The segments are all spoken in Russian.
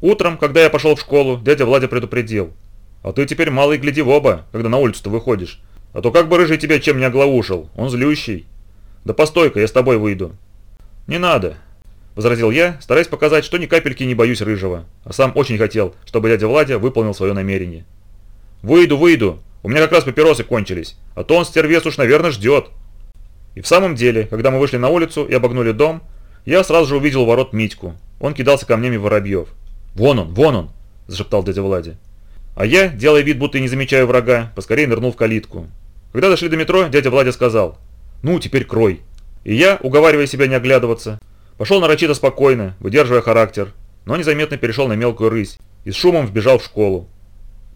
Утром, когда я пошел в школу, дядя Владя предупредил. А ты теперь малый гляди в оба, когда на улицу-то выходишь. А то как бы рыжий тебя чем не оглаушил, он злющий. Да постой-ка, я с тобой выйду. Не надо, возразил я, стараясь показать, что ни капельки не боюсь рыжего, а сам очень хотел, чтобы дядя Владя выполнил свое намерение. Выйду, выйду, у меня как раз папиросы кончились, а то он стервец уж, наверное, ждет. И в самом деле, когда мы вышли на улицу и обогнули дом, я сразу же увидел ворот Митьку. Он кидался камнями воробьев. «Вон он, вон он!» – зашептал дядя Владя. А я, делая вид, будто не замечаю врага, поскорее нырнул в калитку. Когда дошли до метро, дядя Владя сказал «Ну, теперь крой». И я, уговаривая себя не оглядываться, пошел нарочито спокойно, выдерживая характер, но незаметно перешел на мелкую рысь и с шумом вбежал в школу.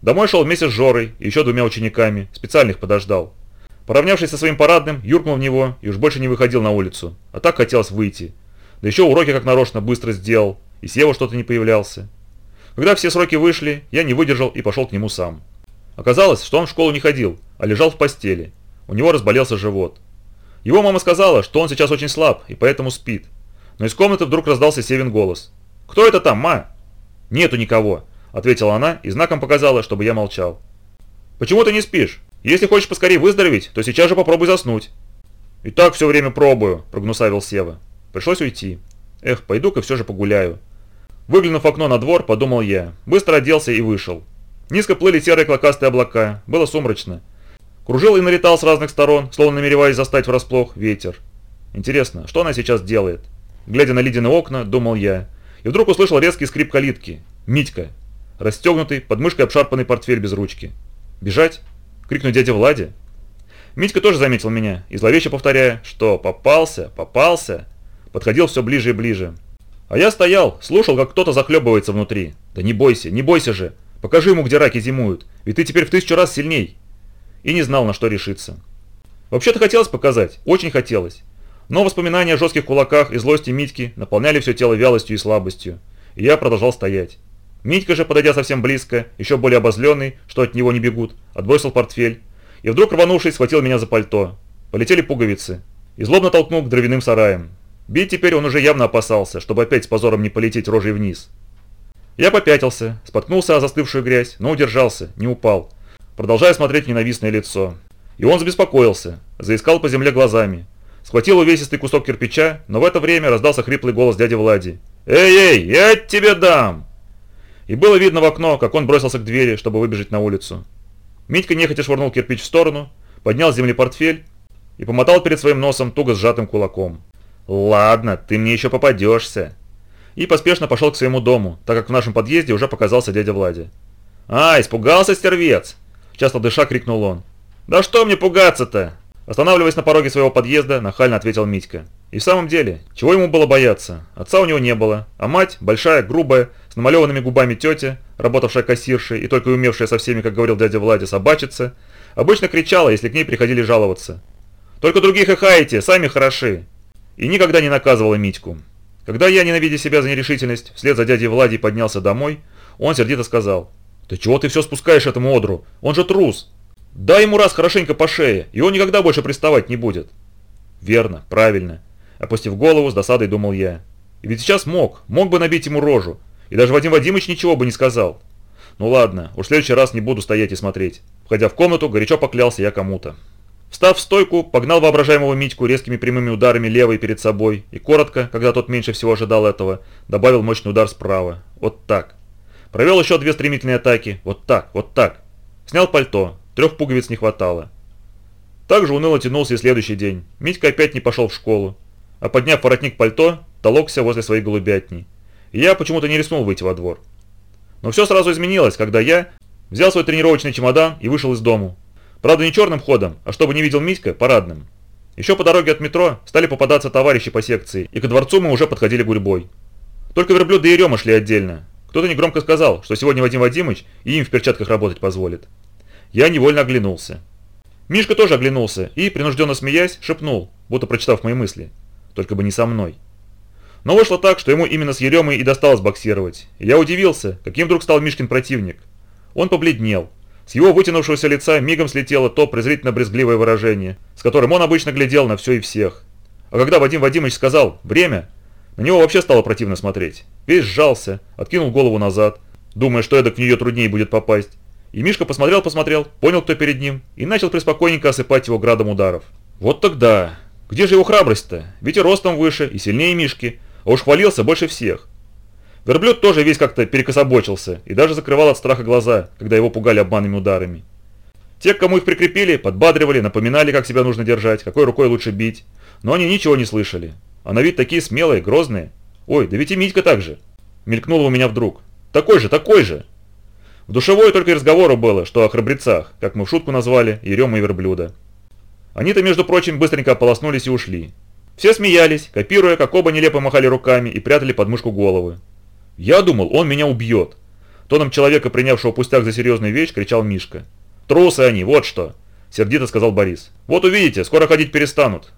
Домой шел вместе с Жорой и еще двумя учениками, специальных подождал. Поравнявшись со своим парадным, юркнул в него и уж больше не выходил на улицу, а так хотелось выйти. Да еще уроки как нарочно быстро сделал, и Сева что-то не появлялся. Когда все сроки вышли, я не выдержал и пошел к нему сам. Оказалось, что он в школу не ходил, а лежал в постели. У него разболелся живот. Его мама сказала, что он сейчас очень слаб и поэтому спит. Но из комнаты вдруг раздался Севин голос. «Кто это там, ма?» «Нету никого», – ответила она и знаком показала, чтобы я молчал. «Почему ты не спишь? Если хочешь поскорее выздороветь, то сейчас же попробуй заснуть». «И так все время пробую», – прогнусавил Сева. Пришлось уйти. Эх, пойду-ка все же погуляю. Выглянув в окно на двор, подумал я. Быстро оделся и вышел. Низко плыли серые клокастые облака. Было сумрачно. Кружил и налетал с разных сторон, словно намереваясь застать врасплох, ветер. Интересно, что она сейчас делает? Глядя на ледяные окна, думал я. И вдруг услышал резкий скрип калитки. Митька. Расстегнутый, под мышкой обшарпанный портфель без ручки. «Бежать?» – крикнуть дяде Владе. Митька тоже заметил меня, и зловеще повторяя, что «попался, попался», подходил все ближе и ближе. А я стоял, слушал, как кто-то захлебывается внутри. Да не бойся, не бойся же. Покажи ему, где раки зимуют, ведь ты теперь в тысячу раз сильней. И не знал, на что решиться. Вообще-то хотелось показать, очень хотелось. Но воспоминания о жестких кулаках и злости Митьки наполняли все тело вялостью и слабостью. И я продолжал стоять. Митька же, подойдя совсем близко, еще более обозленный, что от него не бегут, отбросил портфель. И вдруг, рванувшись, схватил меня за пальто. Полетели пуговицы. И злобно толкнул к дровяным сараям. Бить теперь он уже явно опасался, чтобы опять с позором не полететь рожей вниз. Я попятился, споткнулся о застывшую грязь, но удержался, не упал, продолжая смотреть ненавистное лицо. И он забеспокоился, заискал по земле глазами. Схватил увесистый кусок кирпича, но в это время раздался хриплый голос дяди Влади. «Эй-эй, я тебе дам!» И было видно в окно, как он бросился к двери, чтобы выбежать на улицу. Митька нехотя швырнул кирпич в сторону, поднял с земли портфель и помотал перед своим носом туго сжатым кулаком. «Ладно, ты мне еще попадешься». И поспешно пошел к своему дому, так как в нашем подъезде уже показался дядя Владя. «А, испугался стервец!» Часто дыша крикнул он. «Да что мне пугаться-то?» Останавливаясь на пороге своего подъезда, нахально ответил Митька. И в самом деле, чего ему было бояться? Отца у него не было, а мать, большая, грубая, с намалеванными губами тетя, работавшая кассиршей и только умевшая со всеми, как говорил дядя Владя, собачиться, обычно кричала, если к ней приходили жаловаться. «Только других и хаете, сами хороши!» И никогда не наказывала Митьку. Когда я, ненавидя себя за нерешительность, вслед за дядей Владей поднялся домой, он сердито сказал. «Да чего ты все спускаешь этому одру? Он же трус! Дай ему раз хорошенько по шее, и он никогда больше приставать не будет!» «Верно, правильно!» Опустив голову, с досадой думал я. «И ведь сейчас мог, мог бы набить ему рожу, и даже Вадим Вадимович ничего бы не сказал. Ну ладно, уж в следующий раз не буду стоять и смотреть». Входя в комнату, горячо поклялся я кому-то. Встав в стойку, погнал воображаемого Митьку резкими прямыми ударами левой перед собой и коротко, когда тот меньше всего ожидал этого, добавил мощный удар справа. Вот так. Провел еще две стремительные атаки. Вот так, вот так. Снял пальто. Трех пуговиц не хватало. Также уныло тянулся и следующий день. Митька опять не пошел в школу. А подняв воротник пальто, толокся возле своей голубятни. И я почему-то не рискнул выйти во двор. Но все сразу изменилось, когда я взял свой тренировочный чемодан и вышел из дому, Правда, не черным ходом, а чтобы не видел Митька, парадным. Еще по дороге от метро стали попадаться товарищи по секции, и ко дворцу мы уже подходили гурьбой. Только верблюды и Рема шли отдельно. Кто-то негромко сказал, что сегодня Вадим Вадимович и им в перчатках работать позволит. Я невольно оглянулся. Мишка тоже оглянулся и, принужденно смеясь, шепнул, будто прочитав мои мысли. Только бы не со мной. Но вышло так, что ему именно с Еремой и досталось боксировать. Я удивился, каким вдруг стал Мишкин противник. Он побледнел, с его вытянувшегося лица мигом слетело то презрительно-брезгливое выражение, с которым он обычно глядел на все и всех. А когда Вадим Вадимович сказал «Время!», На него вообще стало противно смотреть. Весь сжался, откинул голову назад, думая, что эдак в нее труднее будет попасть. И Мишка посмотрел-посмотрел, понял, кто перед ним, и начал преспокойненько осыпать его градом ударов. Вот тогда. Где же его храбрость-то? Ведь и ростом выше, и сильнее Мишки, а уж хвалился больше всех. Верблюд тоже весь как-то перекособочился и даже закрывал от страха глаза, когда его пугали обманными ударами. Те, к кому их прикрепили, подбадривали, напоминали, как себя нужно держать, какой рукой лучше бить. Но они ничего не слышали. А на вид такие смелые, грозные. Ой, да ведь и Митька так же. Мелькнуло у меня вдруг. Такой же, такой же. В душевой только и разговору было, что о храбрецах, как мы в шутку назвали, Ерема и Верблюда. Они-то, между прочим, быстренько ополоснулись и ушли. Все смеялись, копируя, как оба нелепо махали руками и прятали под мышку головы. Я думал, он меня убьет. Тоном человека, принявшего пустяк за серьезную вещь, кричал Мишка. «Трусы они, вот что!» – сердито сказал Борис. «Вот увидите, скоро ходить перестанут».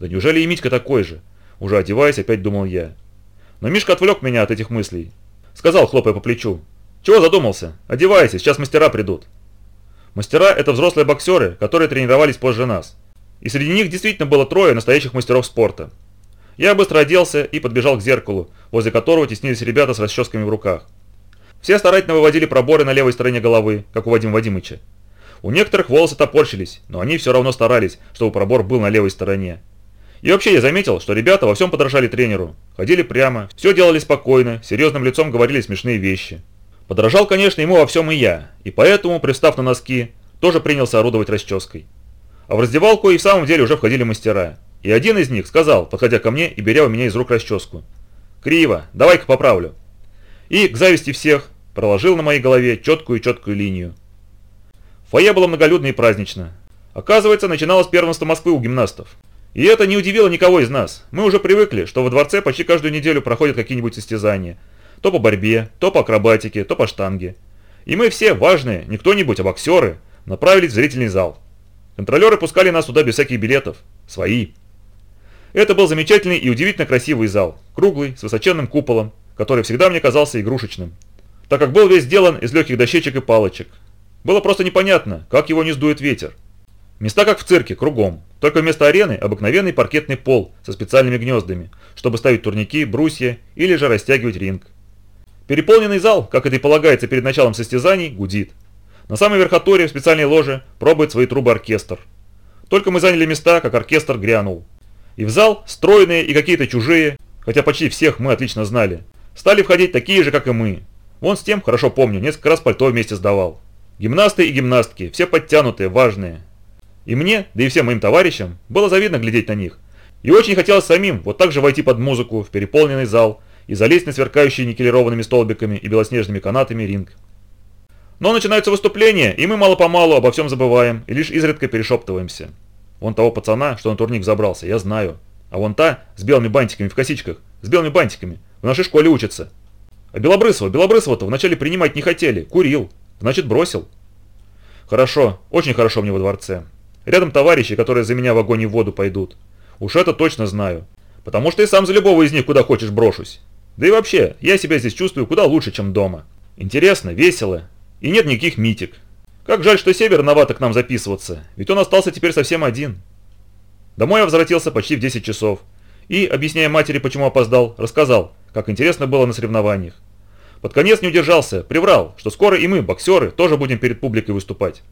«Да неужели и Митька такой же?» Уже одеваясь, опять думал я. Но Мишка отвлек меня от этих мыслей. Сказал, хлопая по плечу. «Чего задумался? Одевайся, сейчас мастера придут». Мастера – это взрослые боксеры, которые тренировались позже нас. И среди них действительно было трое настоящих мастеров спорта. Я быстро оделся и подбежал к зеркалу, возле которого теснились ребята с расческами в руках. Все старательно выводили проборы на левой стороне головы, как у Вадима Вадимыча. У некоторых волосы топорщились, но они все равно старались, чтобы пробор был на левой стороне. И вообще я заметил, что ребята во всем подражали тренеру. Ходили прямо, все делали спокойно, серьезным лицом говорили смешные вещи. Подражал, конечно, ему во всем и я, и поэтому, пристав на носки, тоже принялся орудовать расческой. А в раздевалку и в самом деле уже входили мастера. И один из них сказал, подходя ко мне и беря у меня из рук расческу. «Криво, давай-ка поправлю». И, к зависти всех, проложил на моей голове четкую-четкую линию. Фойе было многолюдно и празднично. Оказывается, начиналось первенство Москвы у гимнастов. И это не удивило никого из нас. Мы уже привыкли, что во дворце почти каждую неделю проходят какие-нибудь состязания. То по борьбе, то по акробатике, то по штанге. И мы все, важные, не кто-нибудь, а боксеры, направились в зрительный зал. Контролеры пускали нас туда без всяких билетов. Свои. Это был замечательный и удивительно красивый зал. Круглый, с высоченным куполом, который всегда мне казался игрушечным. Так как был весь сделан из легких дощечек и палочек. Было просто непонятно, как его не сдует ветер. Места как в цирке, кругом. Только вместо арены обыкновенный паркетный пол со специальными гнездами, чтобы ставить турники, брусья или же растягивать ринг. Переполненный зал, как это и полагается перед началом состязаний, гудит. На самой верхотуре в специальной ложе пробует свои трубы оркестр. Только мы заняли места, как оркестр грянул. И в зал, стройные и какие-то чужие, хотя почти всех мы отлично знали, стали входить такие же, как и мы. Вон с тем, хорошо помню, несколько раз пальто вместе сдавал. Гимнасты и гимнастки, все подтянутые, важные. И мне, да и всем моим товарищам, было завидно глядеть на них. И очень хотелось самим вот так же войти под музыку в переполненный зал и залезть на сверкающий никелированными столбиками и белоснежными канатами ринг. Но начинаются выступления, и мы мало-помалу обо всем забываем и лишь изредка перешептываемся. Вон того пацана, что на турник забрался, я знаю. А вон та, с белыми бантиками в косичках, с белыми бантиками, в нашей школе учится. А Белобрысова, Белобрысова-то вначале принимать не хотели, курил, значит бросил. Хорошо, очень хорошо мне во дворце. Рядом товарищи, которые за меня в огонь и в воду пойдут. Уж это точно знаю. Потому что и сам за любого из них куда хочешь брошусь. Да и вообще, я себя здесь чувствую куда лучше, чем дома. Интересно, весело. И нет никаких митик. Как жаль, что Север рановато к нам записываться, ведь он остался теперь совсем один. Домой я возвратился почти в 10 часов. И, объясняя матери, почему опоздал, рассказал, как интересно было на соревнованиях. Под конец не удержался, приврал, что скоро и мы, боксеры, тоже будем перед публикой выступать.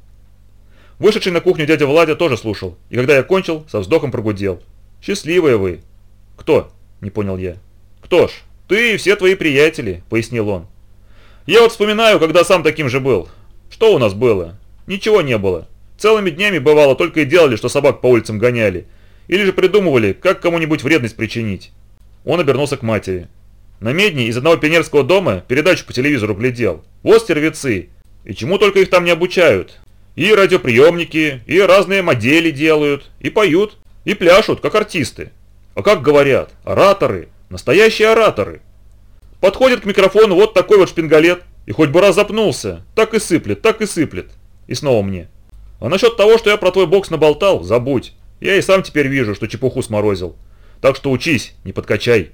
Вышедший на кухню дядя Владя тоже слушал, и когда я кончил, со вздохом прогудел. «Счастливые вы!» «Кто?» – не понял я. «Кто ж? Ты и все твои приятели», – пояснил он. «Я вот вспоминаю, когда сам таким же был. Что у нас было? Ничего не было. Целыми днями бывало только и делали, что собак по улицам гоняли. Или же придумывали, как кому-нибудь вредность причинить». Он обернулся к матери. На медне из одного пионерского дома передачу по телевизору глядел. Вот стервецы. И чему только их там не обучают. И радиоприемники, и разные модели делают, и поют, и пляшут, как артисты. А как говорят, ораторы, настоящие ораторы. Подходит к микрофону вот такой вот шпингалет, и хоть бы раз запнулся, так и сыплет, так и сыплет. И снова мне. А насчет того, что я про твой бокс наболтал, забудь. Я и сам теперь вижу, что чепуху сморозил. Так что учись, не подкачай.